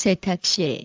세탁실.